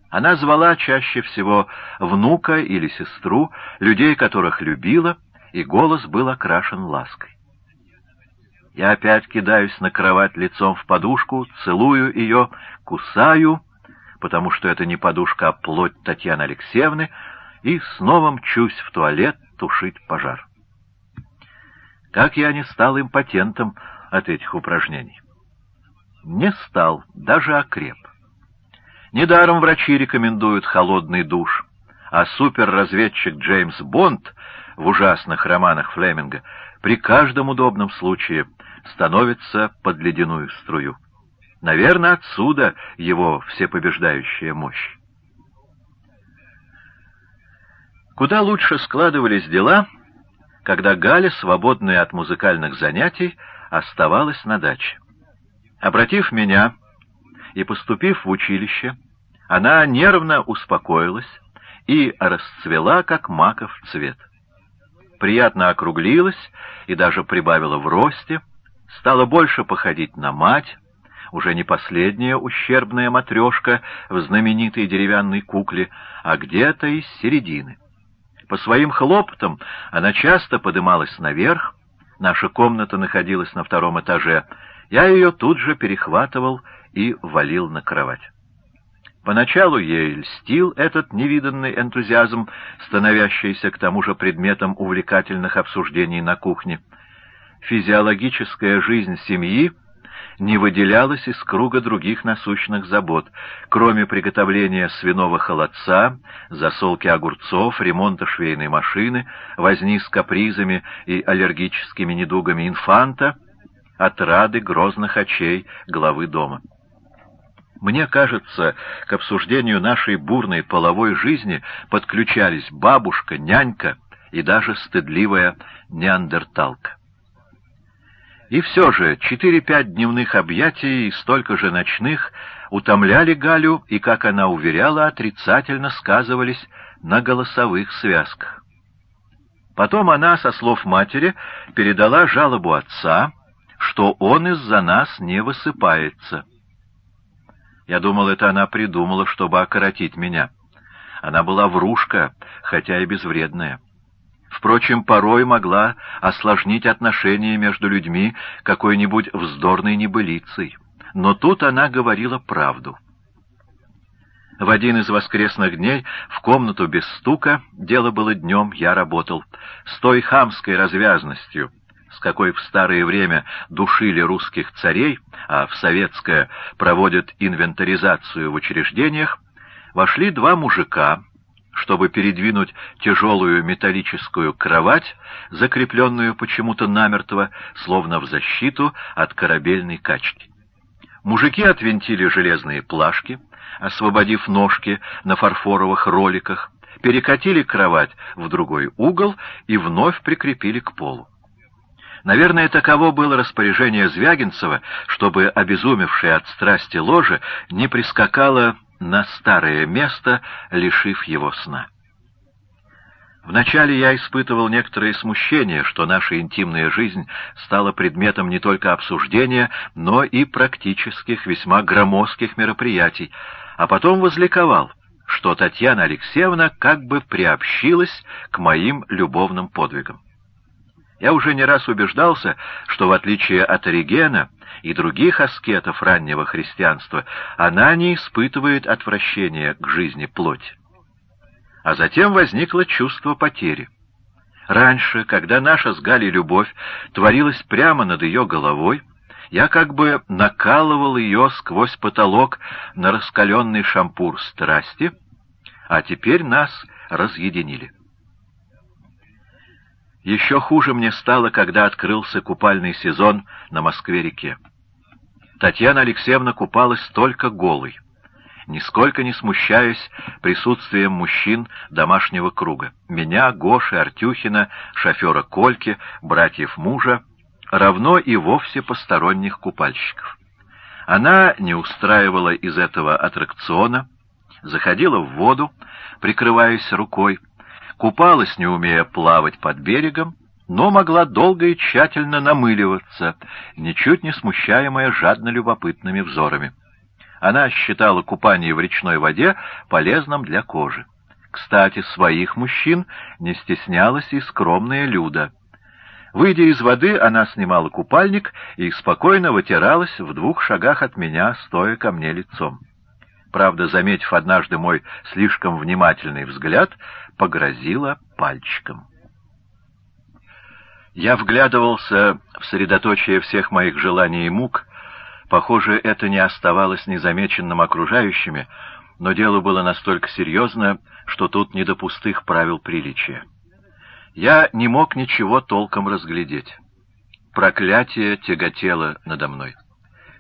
Она звала чаще всего внука или сестру, людей, которых любила, и голос был окрашен лаской. Я опять кидаюсь на кровать лицом в подушку, целую ее, кусаю, потому что это не подушка, а плоть Татьяны Алексеевны, и снова мчусь в туалет тушить пожар. Как я не стал импотентом от этих упражнений? Не стал, даже окреп. Недаром врачи рекомендуют холодный душ, а суперразведчик Джеймс Бонд в ужасных романах Флеминга при каждом удобном случае становится под ледяную струю. Наверное, отсюда его всепобеждающая мощь. Куда лучше складывались дела, когда Галя, свободная от музыкальных занятий, оставалась на даче. Обратив меня и поступив в училище, она нервно успокоилась и расцвела, как маков цвет. Приятно округлилась и даже прибавила в росте, стала больше походить на мать, уже не последняя ущербная матрешка в знаменитой деревянной кукле, а где-то из середины. По своим хлопотам она часто подымалась наверх, наша комната находилась на втором этаже, я ее тут же перехватывал и валил на кровать. Поначалу ей льстил этот невиданный энтузиазм, становящийся к тому же предметом увлекательных обсуждений на кухне. Физиологическая жизнь семьи не выделялась из круга других насущных забот, кроме приготовления свиного холодца, засолки огурцов, ремонта швейной машины, возни с капризами и аллергическими недугами инфанта, отрады грозных очей главы дома. Мне кажется, к обсуждению нашей бурной половой жизни подключались бабушка, нянька и даже стыдливая неандерталка. И все же четыре-пять дневных объятий и столько же ночных утомляли Галю и, как она уверяла, отрицательно сказывались на голосовых связках. Потом она, со слов матери, передала жалобу отца, что он из-за нас не высыпается. Я думал, это она придумала, чтобы окоротить меня. Она была врушка, хотя и безвредная. Впрочем, порой могла осложнить отношения между людьми какой-нибудь вздорной небылицей. Но тут она говорила правду. В один из воскресных дней в комнату без стука, дело было днем, я работал, с той хамской развязностью, с какой в старое время душили русских царей, а в советское проводят инвентаризацию в учреждениях, вошли два мужика, чтобы передвинуть тяжелую металлическую кровать, закрепленную почему-то намертво, словно в защиту от корабельной качки. Мужики отвинтили железные плашки, освободив ножки на фарфоровых роликах, перекатили кровать в другой угол и вновь прикрепили к полу. Наверное, таково было распоряжение Звягинцева, чтобы обезумевшая от страсти ложа не прискакала на старое место, лишив его сна. Вначале я испытывал некоторое смущение, что наша интимная жизнь стала предметом не только обсуждения, но и практических, весьма громоздких мероприятий, а потом возликовал, что Татьяна Алексеевна как бы приобщилась к моим любовным подвигам. Я уже не раз убеждался, что в отличие от Оригена и других аскетов раннего христианства, она не испытывает отвращения к жизни плоти. А затем возникло чувство потери. Раньше, когда наша с Галей любовь творилась прямо над ее головой, я как бы накалывал ее сквозь потолок на раскаленный шампур страсти, а теперь нас разъединили. Еще хуже мне стало, когда открылся купальный сезон на Москве-реке. Татьяна Алексеевна купалась только голой, нисколько не смущаясь присутствием мужчин домашнего круга. Меня, Гоши, Артюхина, шофера Кольки, братьев мужа, равно и вовсе посторонних купальщиков. Она не устраивала из этого аттракциона, заходила в воду, прикрываясь рукой, купалась, не умея плавать под берегом, но могла долго и тщательно намыливаться, ничуть не смущаемая жадно любопытными взорами. Она считала купание в речной воде полезным для кожи. Кстати, своих мужчин не стеснялась и скромная Люда. Выйдя из воды, она снимала купальник и спокойно вытиралась в двух шагах от меня, стоя ко мне лицом. Правда, заметив однажды мой слишком внимательный взгляд, погрозила пальчиком. Я вглядывался в средоточие всех моих желаний и мук. Похоже, это не оставалось незамеченным окружающими, но дело было настолько серьезно, что тут не до пустых правил приличия. Я не мог ничего толком разглядеть. Проклятие тяготело надо мной.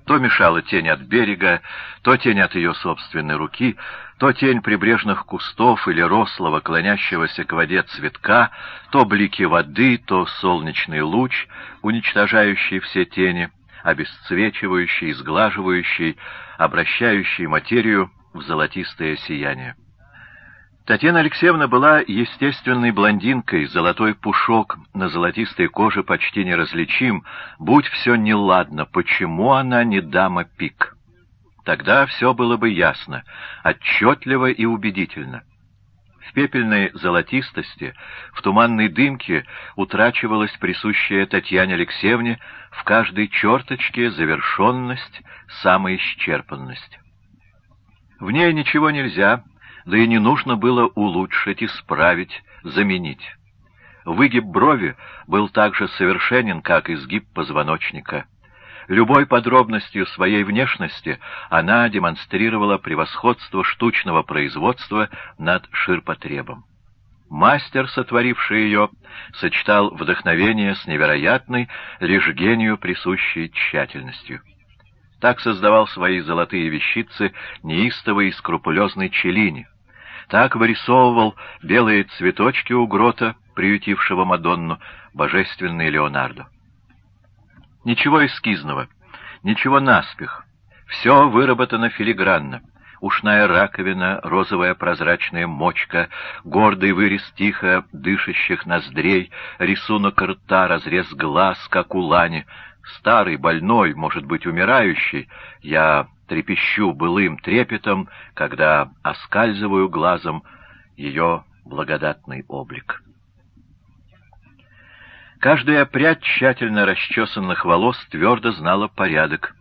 То мешала тень от берега, то тень от ее собственной руки, то тень прибрежных кустов или рослого, клонящегося к воде цветка, то блики воды, то солнечный луч, уничтожающий все тени, обесцвечивающий, сглаживающий, обращающий материю в золотистое сияние. Татьяна Алексеевна была естественной блондинкой, золотой пушок на золотистой коже почти неразличим. Будь все неладно, почему она не дама пик? Тогда все было бы ясно, отчетливо и убедительно. В пепельной золотистости, в туманной дымке утрачивалась присущая Татьяне Алексеевне в каждой черточке завершенность, самоисчерпанность. В ней ничего нельзя да и не нужно было улучшить, исправить, заменить. Выгиб брови был так же совершенен, как изгиб позвоночника. Любой подробностью своей внешности она демонстрировала превосходство штучного производства над ширпотребом. Мастер, сотворивший ее, сочетал вдохновение с невероятной, лишь гению присущей тщательностью. Так создавал свои золотые вещицы неистовый и скрупулезный Челини. Так вырисовывал белые цветочки у грота, приютившего Мадонну, божественный Леонардо. Ничего эскизного, ничего наспех. Все выработано филигранно. Ушная раковина, розовая прозрачная мочка, гордый вырез тихо дышащих ноздрей, рисунок рта, разрез глаз, как у лани — старый, больной, может быть, умирающий, я трепещу былым трепетом, когда оскальзываю глазом ее благодатный облик. Каждая прядь тщательно расчесанных волос твердо знала порядок,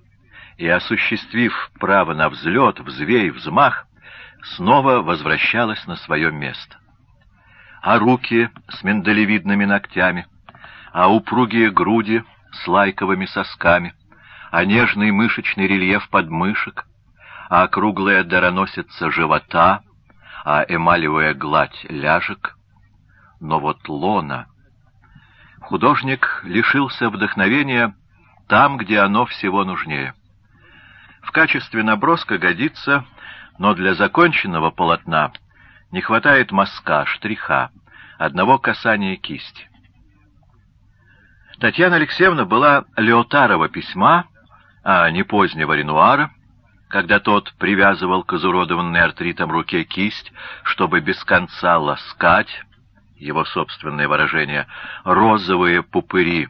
и, осуществив право на взлет, взвей, взмах, снова возвращалась на свое место. А руки с миндалевидными ногтями, а упругие груди — с лайковыми сосками, а нежный мышечный рельеф подмышек, а округлая дароносица живота, а эмалевая гладь ляжек. Но вот лона... Художник лишился вдохновения там, где оно всего нужнее. В качестве наброска годится, но для законченного полотна не хватает мазка, штриха, одного касания кисти. Татьяна Алексеевна была Леотарова письма, а не позднего Ренуара, когда тот привязывал к изуродованной артритом руке кисть, чтобы без конца ласкать, его собственное выражение, розовые пупыри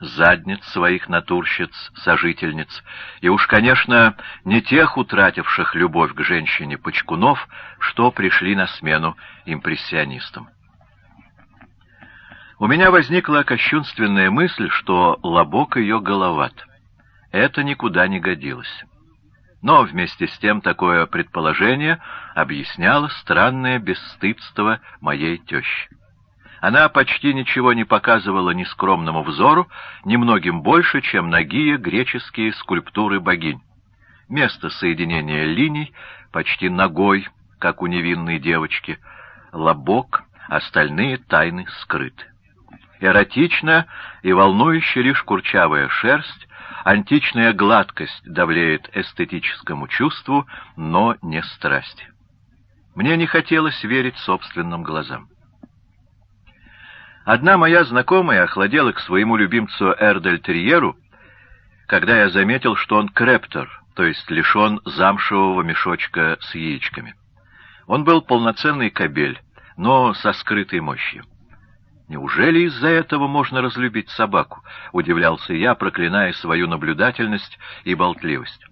задниц своих натурщиц-сожительниц, и уж, конечно, не тех утративших любовь к женщине Почкунов, что пришли на смену импрессионистам. У меня возникла кощунственная мысль, что лобок ее головат. Это никуда не годилось. Но вместе с тем такое предположение объясняло странное бесстыдство моей тещи. Она почти ничего не показывала ни скромному взору, ни многим больше, чем ноги греческие скульптуры богинь. Место соединения линий почти ногой, как у невинной девочки, лобок, остальные тайны скрыты. Эротично и волнующе лишь курчавая шерсть, античная гладкость давлеет эстетическому чувству, но не страсть. Мне не хотелось верить собственным глазам. Одна моя знакомая охладела к своему любимцу Эрдель-Терьеру, когда я заметил, что он крептор, то есть лишен замшевого мешочка с яичками. Он был полноценный кобель, но со скрытой мощью. «Неужели из-за этого можно разлюбить собаку?» — удивлялся я, проклиная свою наблюдательность и болтливость.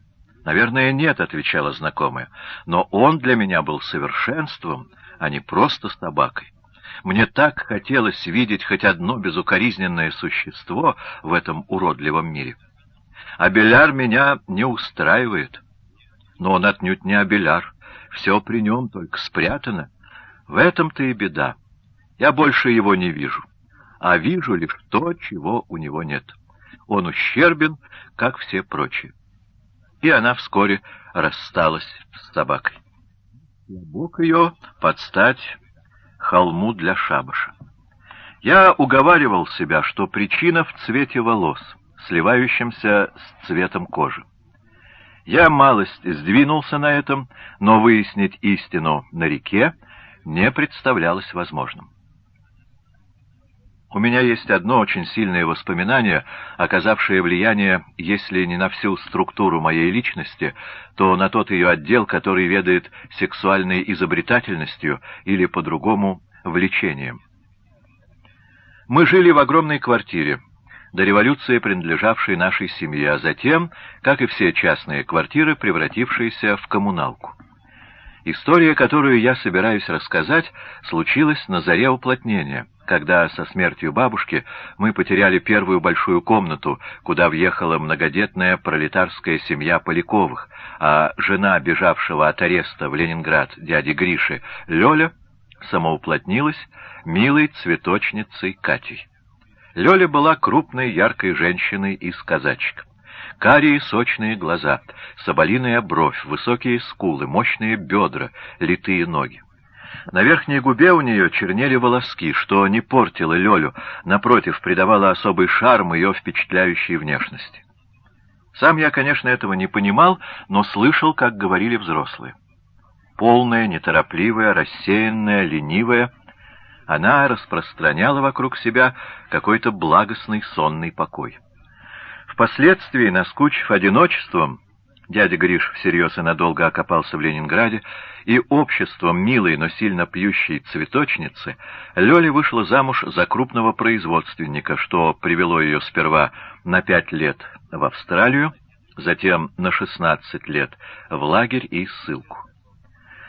«Наверное, нет», — отвечала знакомая, — «но он для меня был совершенством, а не просто собакой. Мне так хотелось видеть хоть одно безукоризненное существо в этом уродливом мире. А Беляр меня не устраивает. Но он отнюдь не Абеляр, все при нем только спрятано. В этом-то и беда. Я больше его не вижу, а вижу лишь то, чего у него нет. Он ущербен, как все прочие. И она вскоре рассталась с собакой. Бог ее подстать холму для шабаша. Я уговаривал себя, что причина в цвете волос, сливающемся с цветом кожи. Я малость сдвинулся на этом, но выяснить истину на реке не представлялось возможным. У меня есть одно очень сильное воспоминание, оказавшее влияние, если не на всю структуру моей личности, то на тот ее отдел, который ведает сексуальной изобретательностью или, по-другому, влечением. Мы жили в огромной квартире, до революции принадлежавшей нашей семье, а затем, как и все частные квартиры, превратившиеся в коммуналку. История, которую я собираюсь рассказать, случилась на заре уплотнения — когда со смертью бабушки мы потеряли первую большую комнату, куда въехала многодетная пролетарская семья Поляковых, а жена бежавшего от ареста в Ленинград дяди Гриши, Лёля, самоуплотнилась милой цветочницей Катей. Лёля была крупной яркой женщиной из казачек. Карие сочные глаза, соболиная бровь, высокие скулы, мощные бедра, литые ноги. На верхней губе у нее чернели волоски, что не портило Лёлю, напротив, придавало особый шарм ее впечатляющей внешности. Сам я, конечно, этого не понимал, но слышал, как говорили взрослые. Полная, неторопливая, рассеянная, ленивая, она распространяла вокруг себя какой-то благостный сонный покой. Впоследствии, наскучив одиночеством, Дядя Гриш всерьез и надолго окопался в Ленинграде, и обществом милой, но сильно пьющей цветочницы Лёля вышла замуж за крупного производственника, что привело ее сперва на пять лет в Австралию, затем на шестнадцать лет в лагерь и ссылку.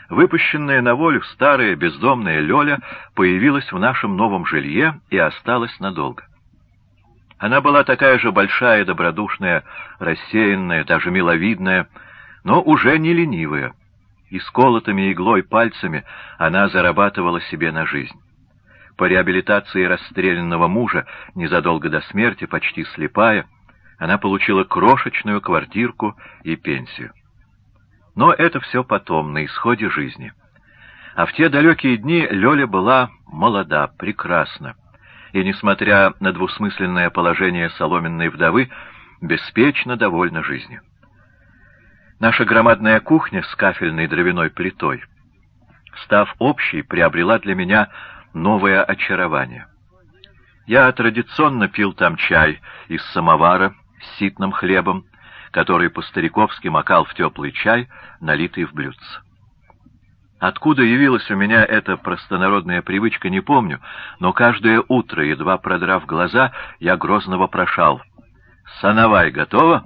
Выпущенная на волю старая бездомная Лёля появилась в нашем новом жилье и осталась надолго. Она была такая же большая, добродушная, рассеянная, даже миловидная, но уже не ленивая. И с колотыми иглой пальцами она зарабатывала себе на жизнь. По реабилитации расстрелянного мужа, незадолго до смерти, почти слепая, она получила крошечную квартирку и пенсию. Но это все потом, на исходе жизни. А в те далекие дни Лёля была молода, прекрасна и, несмотря на двусмысленное положение соломенной вдовы, беспечно довольна жизнью. Наша громадная кухня с кафельной дровяной плитой, став общей, приобрела для меня новое очарование. Я традиционно пил там чай из самовара с ситным хлебом, который по-стариковски макал в теплый чай, налитый в блюдце. Откуда явилась у меня эта простонародная привычка, не помню, но каждое утро, едва продрав глаза, я грозно вопрошал. «Сановай готова?»